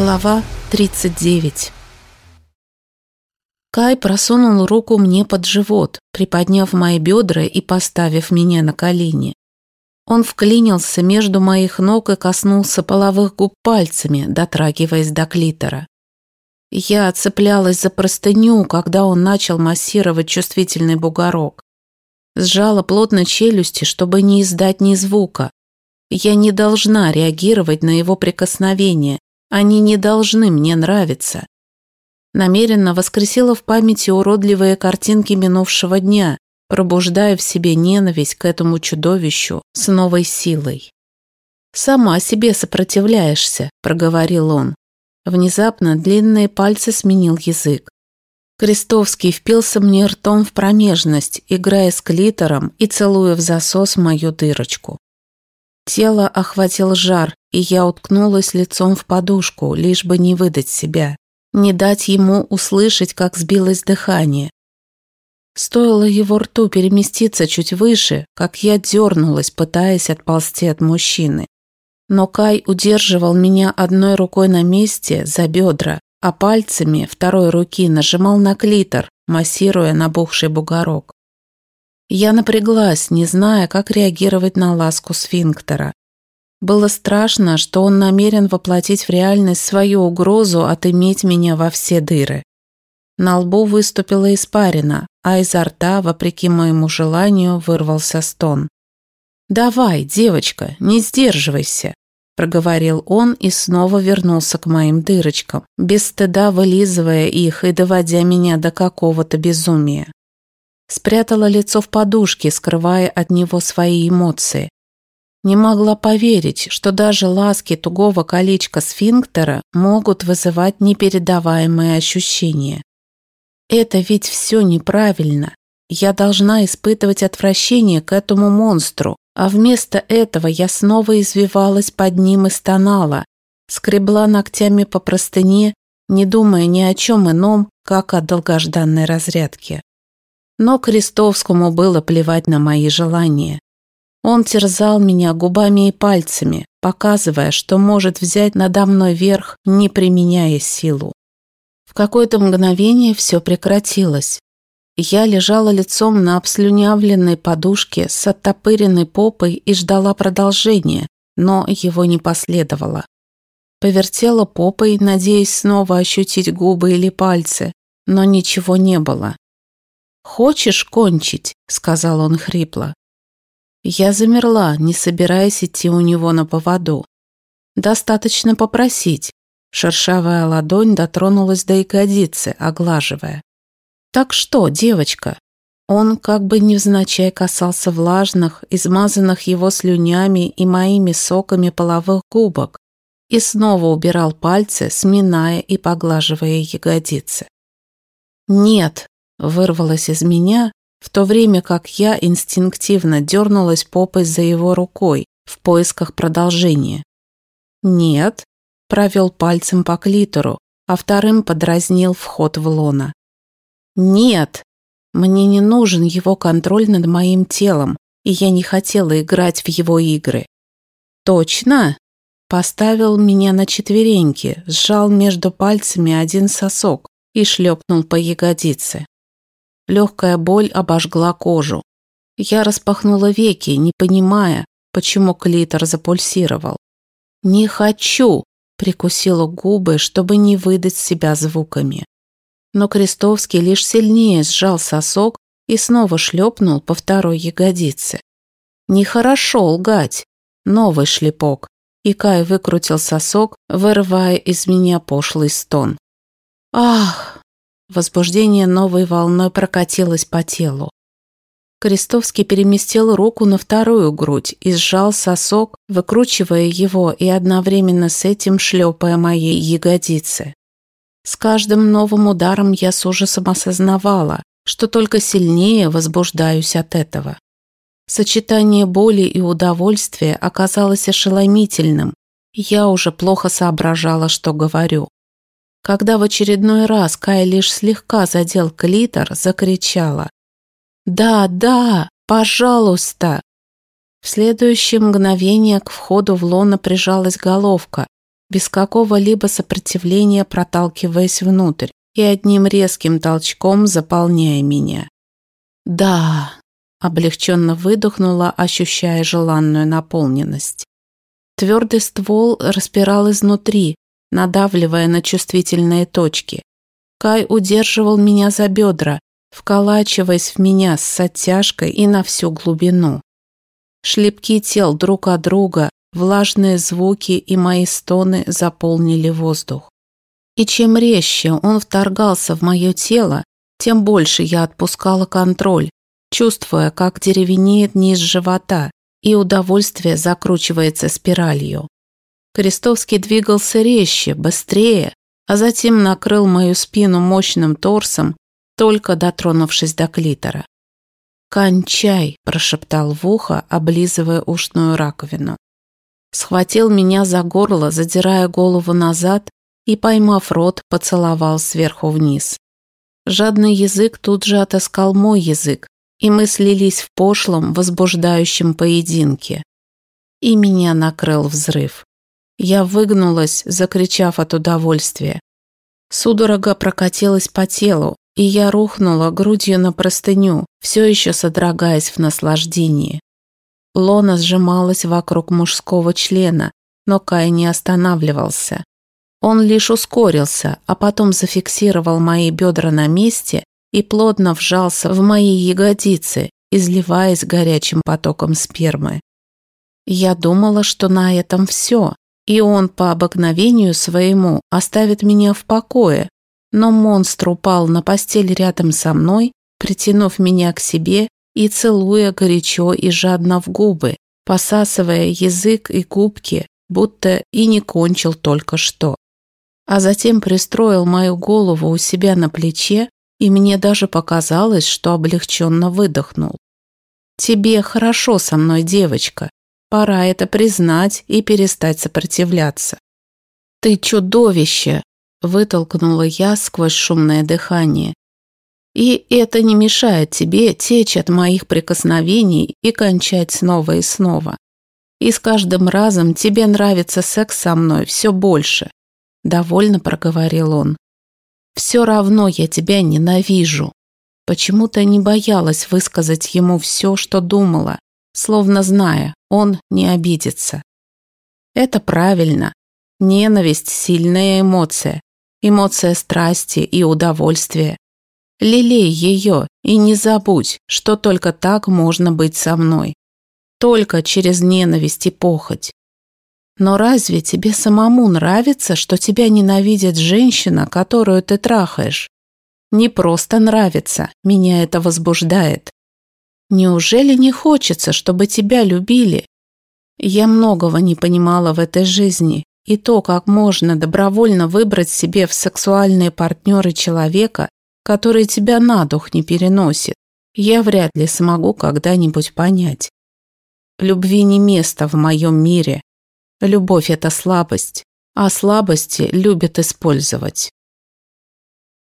Глава 39 Кай просунул руку мне под живот, приподняв мои бедра и поставив меня на колени. Он вклинился между моих ног и коснулся половых губ пальцами, дотрагиваясь до клитора. Я цеплялась за простыню, когда он начал массировать чувствительный бугорок. Сжала плотно челюсти, чтобы не издать ни звука. Я не должна реагировать на его прикосновение, они не должны мне нравиться. Намеренно воскресила в памяти уродливые картинки минувшего дня, пробуждая в себе ненависть к этому чудовищу с новой силой. «Сама себе сопротивляешься», – проговорил он. Внезапно длинные пальцы сменил язык. Крестовский впился мне ртом в промежность, играя с клитором и целуя в засос мою дырочку. Тело охватил жар, и я уткнулась лицом в подушку, лишь бы не выдать себя, не дать ему услышать, как сбилось дыхание. Стоило его рту переместиться чуть выше, как я дернулась, пытаясь отползти от мужчины. Но Кай удерживал меня одной рукой на месте за бедра, а пальцами второй руки нажимал на клитор, массируя набухший бугорок. Я напряглась, не зная, как реагировать на ласку сфинктера. Было страшно, что он намерен воплотить в реальность свою угрозу отыметь меня во все дыры. На лбу выступила испарина, а изо рта, вопреки моему желанию, вырвался стон. «Давай, девочка, не сдерживайся», – проговорил он и снова вернулся к моим дырочкам, без стыда вылизывая их и доводя меня до какого-то безумия. Спрятала лицо в подушке, скрывая от него свои эмоции. Не могла поверить, что даже ласки тугого колечка сфинктера могут вызывать непередаваемые ощущения. Это ведь все неправильно. Я должна испытывать отвращение к этому монстру, а вместо этого я снова извивалась под ним и стонала, скребла ногтями по простыне, не думая ни о чем ином, как о долгожданной разрядке. Но Крестовскому было плевать на мои желания. Он терзал меня губами и пальцами, показывая, что может взять надо мной верх, не применяя силу. В какое-то мгновение все прекратилось. Я лежала лицом на обслюнявленной подушке с оттопыренной попой и ждала продолжения, но его не последовало. Повертела попой, надеясь снова ощутить губы или пальцы, но ничего не было. «Хочешь кончить?» – сказал он хрипло. Я замерла, не собираясь идти у него на поводу. Достаточно попросить. Шершавая ладонь дотронулась до ягодицы, оглаживая. «Так что, девочка?» Он как бы невзначай касался влажных, измазанных его слюнями и моими соками половых губок и снова убирал пальцы, сминая и поглаживая ягодицы. «Нет», — вырвалось из меня, в то время как я инстинктивно дернулась попой за его рукой в поисках продолжения. «Нет», – провел пальцем по клитору, а вторым подразнил вход в лона. «Нет, мне не нужен его контроль над моим телом, и я не хотела играть в его игры». «Точно?» Поставил меня на четвереньки, сжал между пальцами один сосок и шлепнул по ягодице. Легкая боль обожгла кожу. Я распахнула веки, не понимая, почему клитор запульсировал. «Не хочу!» – прикусила губы, чтобы не выдать себя звуками. Но Крестовский лишь сильнее сжал сосок и снова шлепнул по второй ягодице. «Нехорошо лгать!» Новый шлепок, и Кай выкрутил сосок, вырывая из меня пошлый стон. «Ах!» Возбуждение новой волной прокатилось по телу. Крестовский переместил руку на вторую грудь и сжал сосок, выкручивая его и одновременно с этим шлепая мои ягодицы. С каждым новым ударом я с ужасом осознавала, что только сильнее возбуждаюсь от этого. Сочетание боли и удовольствия оказалось ошеломительным, я уже плохо соображала, что говорю. Когда в очередной раз Кай лишь слегка задел клитор, закричала. «Да, да, пожалуйста!» В следующее мгновение к входу в лоно прижалась головка, без какого-либо сопротивления проталкиваясь внутрь и одним резким толчком заполняя меня. «Да», – облегченно выдохнула, ощущая желанную наполненность. Твердый ствол распирал изнутри, надавливая на чувствительные точки. Кай удерживал меня за бедра, вколачиваясь в меня с оттяжкой и на всю глубину. Шлепки тел друг от друга, влажные звуки и мои стоны заполнили воздух. И чем резче он вторгался в мое тело, тем больше я отпускала контроль, чувствуя, как деревенеет низ живота, и удовольствие закручивается спиралью. Крестовский двигался резче, быстрее, а затем накрыл мою спину мощным торсом, только дотронувшись до клитора. «Кончай!» – прошептал в ухо, облизывая ушную раковину. Схватил меня за горло, задирая голову назад и, поймав рот, поцеловал сверху вниз. Жадный язык тут же отыскал мой язык, и мы слились в пошлом, возбуждающем поединке. И меня накрыл взрыв. Я выгнулась, закричав от удовольствия. Судорога прокатилась по телу, и я рухнула грудью на простыню, все еще содрогаясь в наслаждении. Лона сжималась вокруг мужского члена, но Кай не останавливался. Он лишь ускорился, а потом зафиксировал мои бедра на месте и плотно вжался в мои ягодицы, изливаясь горячим потоком спермы. Я думала, что на этом все, и он по обыкновению своему оставит меня в покое, но монстр упал на постель рядом со мной, притянув меня к себе и целуя горячо и жадно в губы, посасывая язык и губки, будто и не кончил только что. А затем пристроил мою голову у себя на плече, и мне даже показалось, что облегченно выдохнул. «Тебе хорошо со мной, девочка. Пора это признать и перестать сопротивляться». «Ты чудовище!» вытолкнула я сквозь шумное дыхание. И это не мешает тебе течь от моих прикосновений и кончать снова и снова. И с каждым разом тебе нравится секс со мной все больше. Довольно проговорил он. Все равно я тебя ненавижу. Почему-то не боялась высказать ему все, что думала, словно зная, он не обидится. Это правильно. Ненависть – сильная эмоция, эмоция страсти и удовольствия. Лелей ее и не забудь, что только так можно быть со мной. Только через ненависть и похоть. Но разве тебе самому нравится, что тебя ненавидит женщина, которую ты трахаешь? Не просто нравится, меня это возбуждает. Неужели не хочется, чтобы тебя любили? Я многого не понимала в этой жизни и то, как можно добровольно выбрать себе в сексуальные партнеры человека, который тебя на дух не переносит, я вряд ли смогу когда-нибудь понять. Любви не место в моем мире. Любовь – это слабость, а слабости любят использовать.